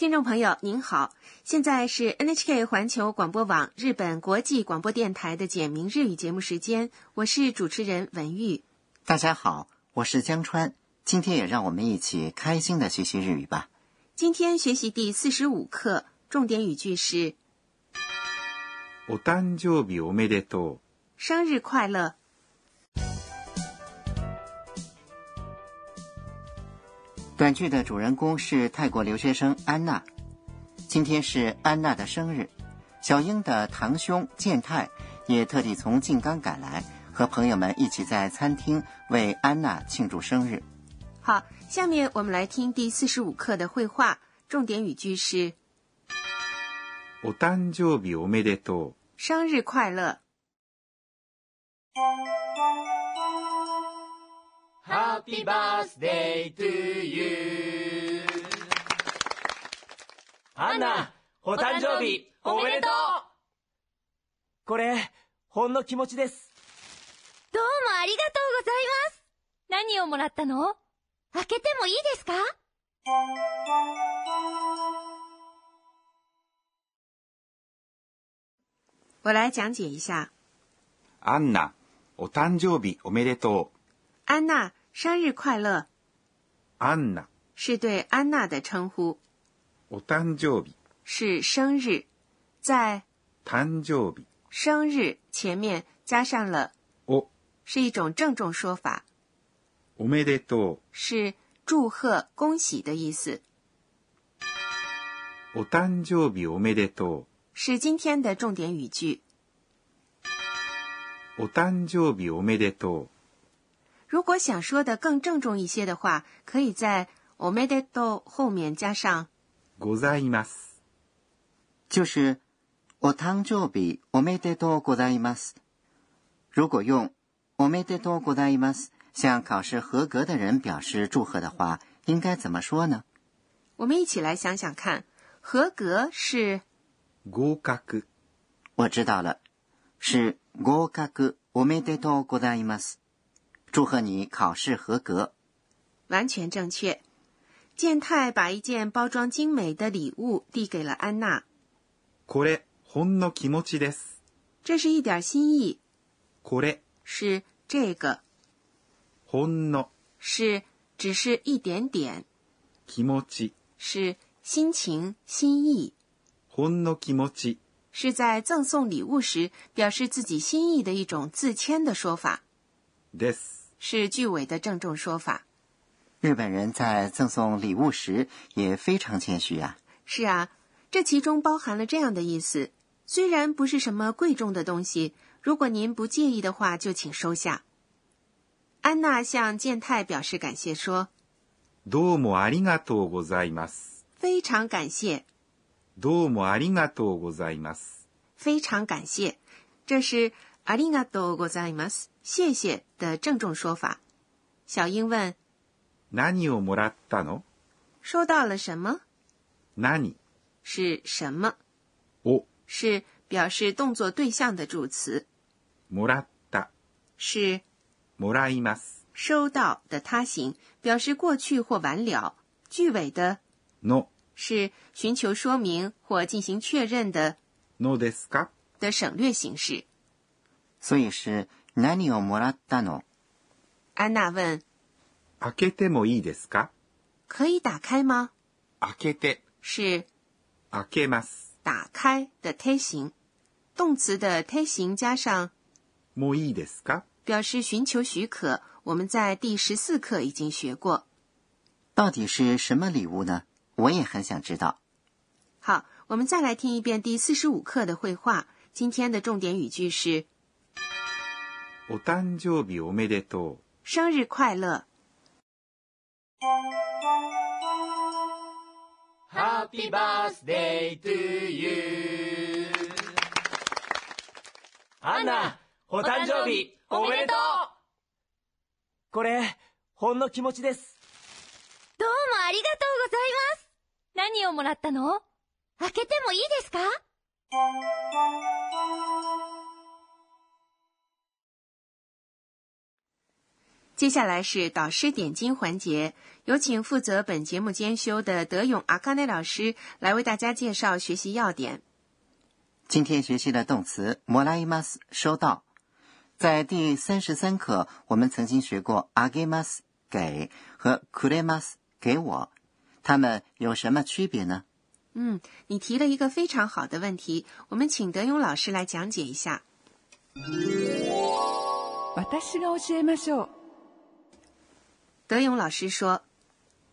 听众朋友您好，现在是 NHK 环球广播网日本国际广播电台的简明日语节目时间，我是主持人文玉。大家好，我是江川，今天也让我们一起开心的学习日语吧。今天学习第四十五课，重点语句是お誕生日おめでとう。 “生日快乐 短剧的主人公是泰国留学生安娜。今天是安娜的生日，小英的堂兄健太也特地从静冈赶来，和朋友们一起在餐厅为安娜庆祝生日。”。好，下面我们来听第四十五课的绘画，重点语句是お誕生日おめでとう。 “生日快乐 Happy birthday to you アンナ、お誕生日おめでとうこれ、ほんの気持ちです。どうもありがとうございます。何をもらったの？開けてもいいですか？我来讲解一下。アンナ、お誕生日おめでと安娜，生日快乐う。アンナ、是对安娜的称呼，お誕生日、是生日，在誕生日、生日前面加上了お、是一种郑重说法，おめでと是祝贺、恭喜的意思，う。お誕生日おめでと是今天的重点语句。う。お誕生日おめでと 如果想说的更郑重一些的话，可以在おめでとう后面加上う。ございます。就是お誕生日おめでとうございます。如果用おめでとうございます向考试合格的人表示祝贺的话，应该怎么说呢？我们一起来想想看，合格是合格。我知道了，是合格おめでとうございます。 祝贺你考试合格。完全正确。健太把一件包装精美的礼物递给了安娜，これ、ほんの気持ちです。这是一点心意，これ、是这个，ほんの是只是一点点，気持ち。是心情、心意，ほんの気持ち。是在赠送礼物时表示自己心意的一种自谦的说法，です。 是句尾的郑重说法。日本人在赠送礼物时也非常谦虚啊。是啊，这其中包含了这样的意思：虽然不是什么贵重的东西，如果您不介意的话，就请收下。安娜向健太表示感谢，说どうもありがとうございます。：“非常感谢，どうもありがとうございます。非常感谢。”这是“ ありがとうございます”谢谢的郑重说法。小英问何をもらったの：“收到了什么？何是什么？を是表示动作对象的助词，もらった。是もらいます。收到的他形，表示过去或完了。句尾的の、是寻求说明或进行确认的のですか的省略形式。 所以是何をもらったの？安娜问開けてもいいですか：“可以打开吗開けて、？”是開けます。打开的推形，动词的推形加上もういいですか表示寻求许可。我们在第十四课已经学过。到底是什么礼物呢？我也很想知道。好，我们再来听一遍第四十五课的绘画。今天的重点语句是 お誕生日おめでとう。“生日快乐 Happy birthday to you アンナ、お誕生日おめでとうこれ、ほんの気持ちです。どうもありがとうございます。何をもらったの？開けてもいいですか？接下来是导师点睛环节，有请负责本节目监修的德勇阿卡内老师来为大家介绍学习要点。今天学习的动词“もらいます”收到，在第三十三课我们曾经学过“あげます”给和“くれます”给我，它们有什么区别呢？嗯，你提了一个非常好的问题，我们请德勇老师来讲解一下。私が教えましょう。 德勇老师说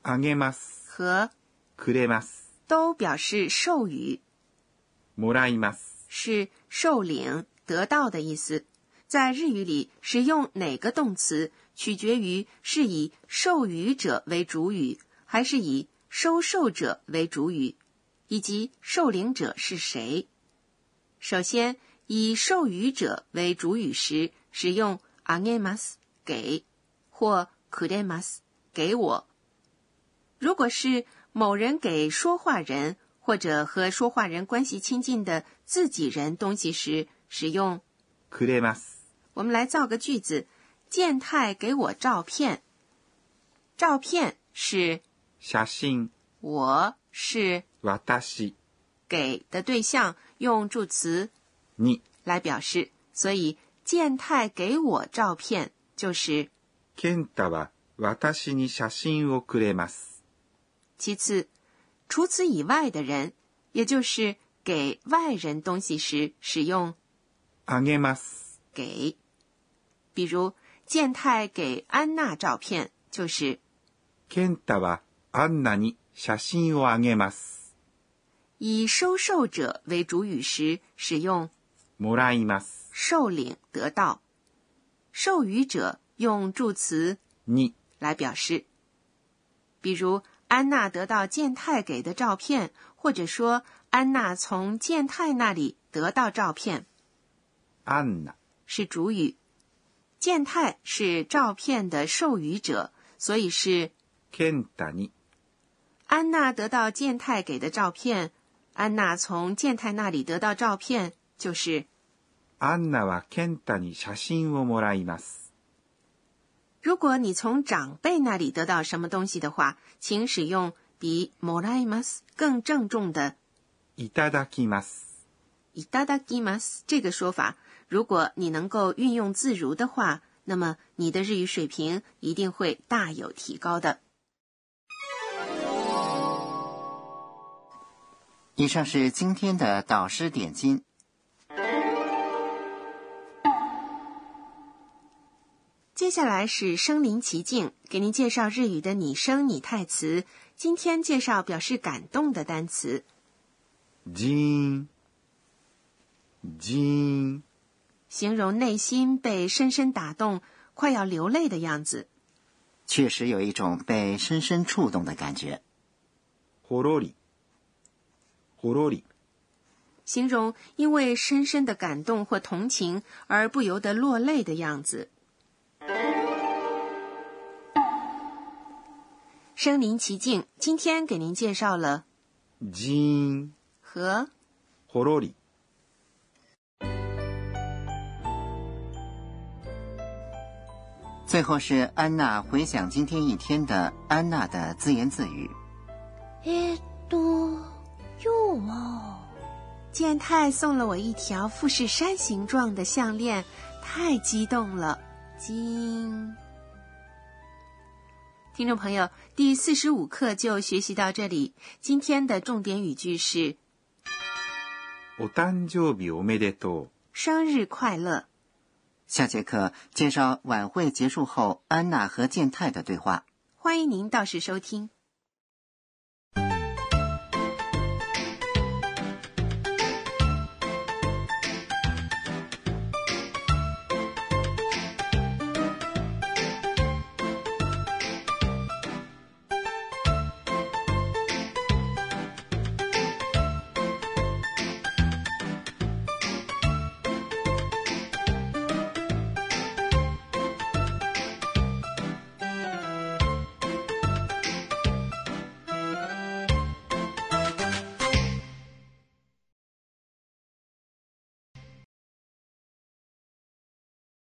あげます。和くれます。都表示授予，もらいます。是受领、得到的意思。在日语里，使用哪个动词取决于是以授予者为主语，还是以收受者为主语，以及受领者是谁。首先，以授予者为主语时，使用あげます给或 くれます给我。如果是某人给说话人或者和说话人关系亲近的自己人东西时，使用。くれます。我们来造个句子：健太给我照片。照片是写真。我是私给的对象，用助词に来表示，所以健太给我照片就是。 健太は私に写真をくれます。其次，除此以外的人，也就是给外人东西时使用あげます。给。比如，健太给安娜照片就是健太はアンナに写真をあげます。以收受者为主语时使用もらいます。受领得到，授予者用助词に来表示。比如，安娜得到健太给的照片，或者说安娜从健太那里得到照片，アンナ是主语。健太是照片的授予者，所以是健太に安娜得到健太给的照片。安娜从健太那里得到照片，就是アンナは健太に写真をもらいます。 如果你从长辈那里得到什么东西的话，请使用比もらいます更郑重的いただきます。いただきます这个说法。如果你能够运用自如的话，那么你的日语水平一定会大有提高的。以上是今天的导师点睛。 接下来是身临其境，给您介绍日语的拟声拟态词。今天介绍表示感动的单词。ジーン。ジーン。形容内心被深深打动，快要流泪的样子。确实有一种被深深触动的感觉。ほろり。ほろり。形容因为深深的感动或同情而不由得落泪的样子。 身临其境，今天给您介绍了ジーン。和ほろり。最后是安娜回想今天一天的安娜的自言自语。えーっと、今日は、健太送了我一条富士山形状的项链，太激动了，金。 听众朋友，第四十五课就学习到这里。今天的重点语句是お誕生日おめでとう。 “生日快乐下节课介绍晚会结束后安娜和健太的对话。”，欢迎您到时收听。